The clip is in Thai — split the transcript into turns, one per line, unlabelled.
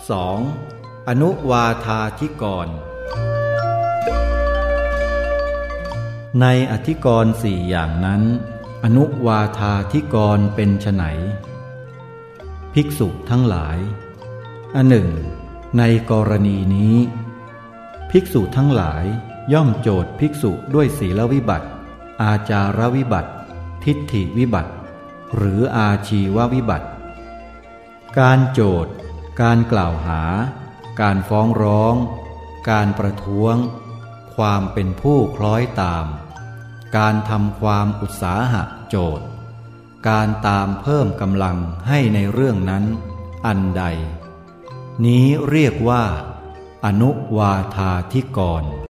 2. อนุวาธาธิกร ในอธิกรณ์สี่อย่างนั้น อนุวาธาธิกรเป็นไนภิกษุทั้งหลาย อันหนึ่ง ในกรณีนี้ ภิกษุทั้งหลายย่อมโจทย์ภิกษุด้วยศีลวิบัติ อาจารวิบัติ ทิฏฐิวิบัติ หรืออาชีววิบัติ การโจทย์ การกล่าวหา การฟ้องร้อง การประท้วง ความเป็นผู้คล้อยตาม การทำความอุตสาหะโจทย์ การตามเพิ่มกำลังให้ในเรื่องนั้น อันใด นี้เรียกว่า อนุวาธาธิกร